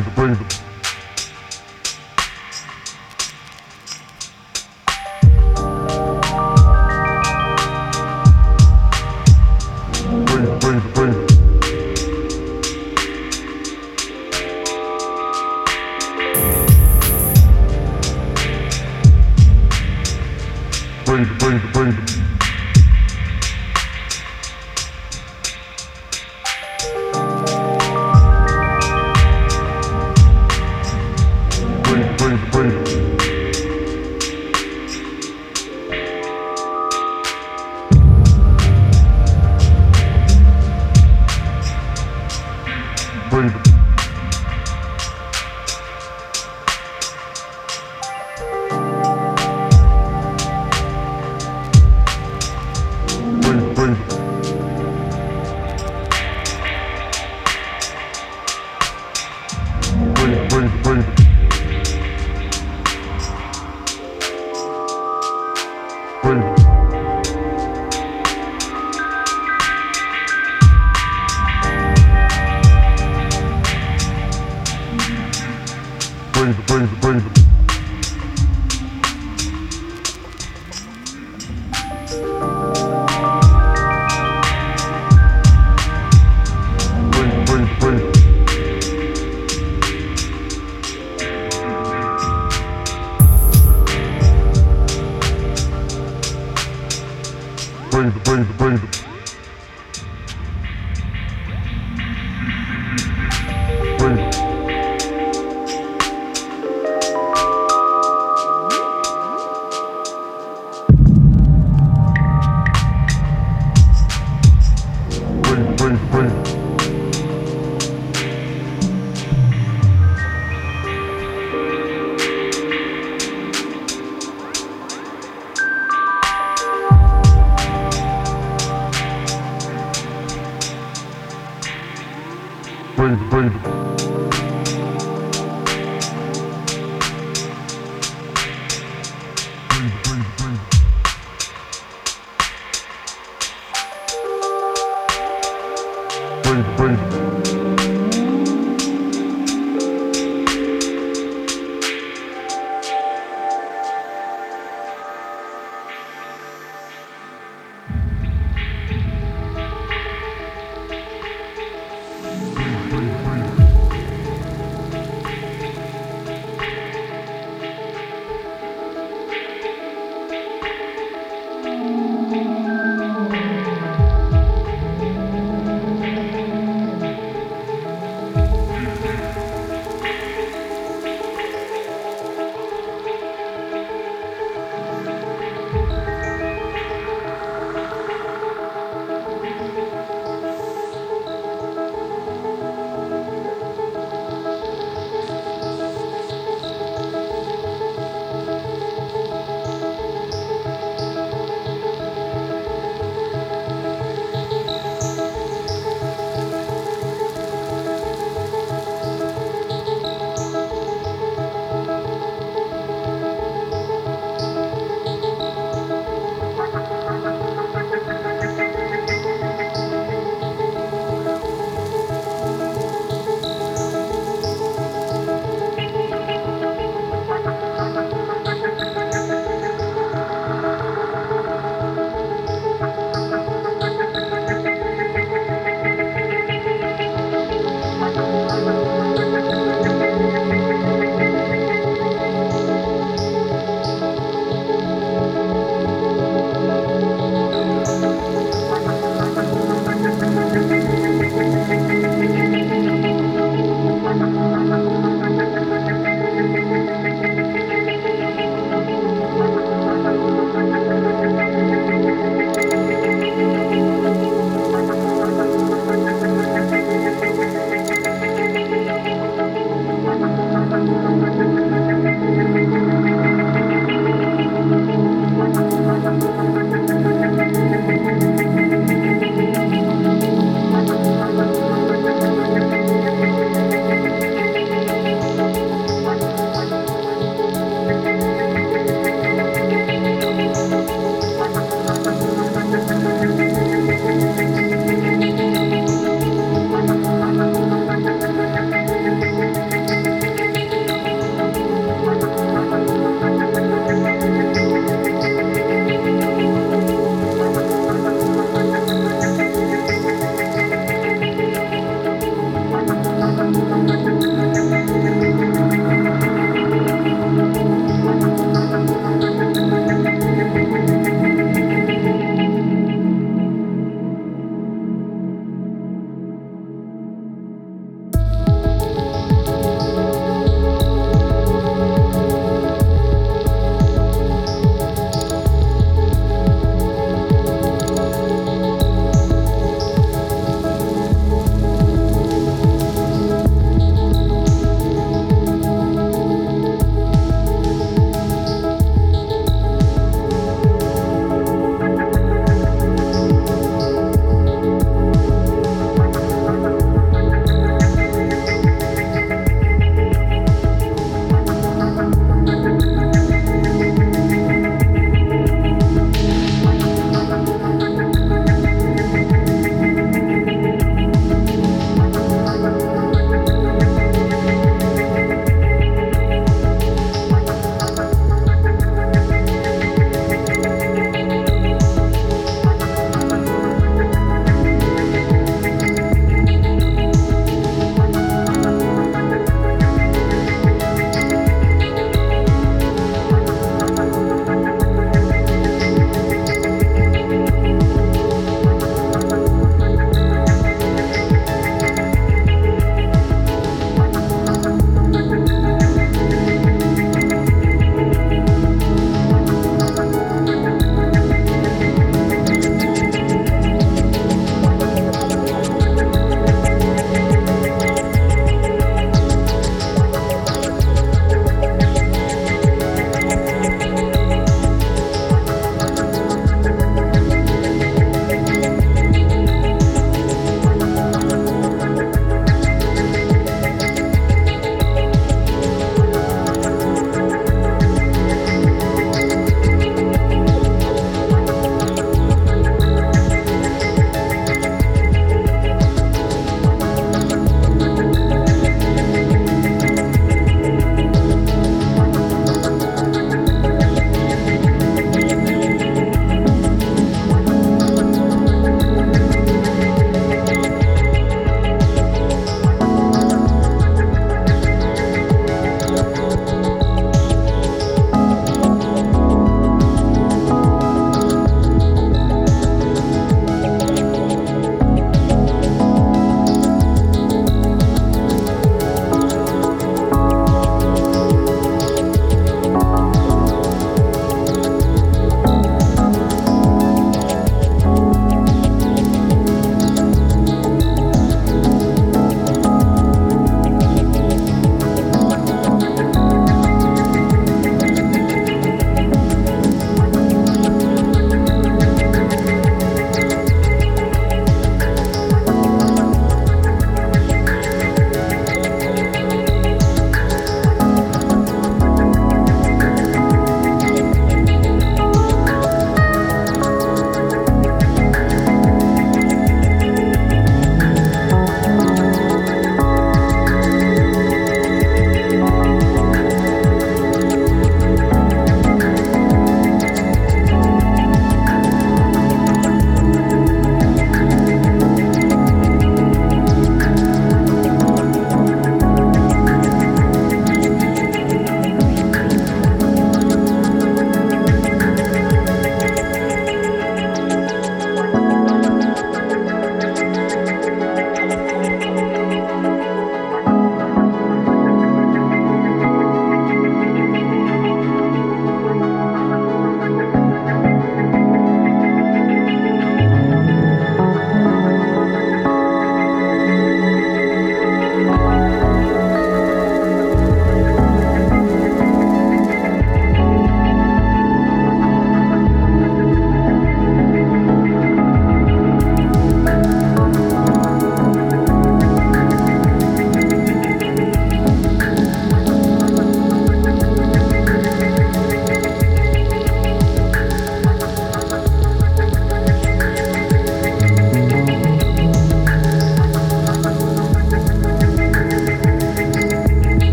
breathe, breathe. bang, bang.